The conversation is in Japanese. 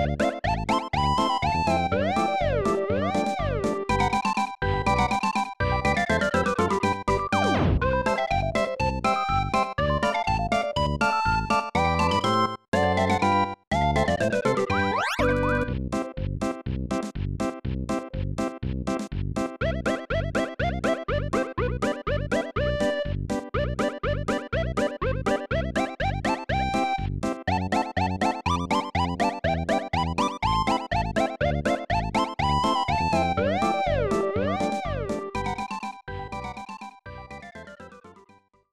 ん? Bye.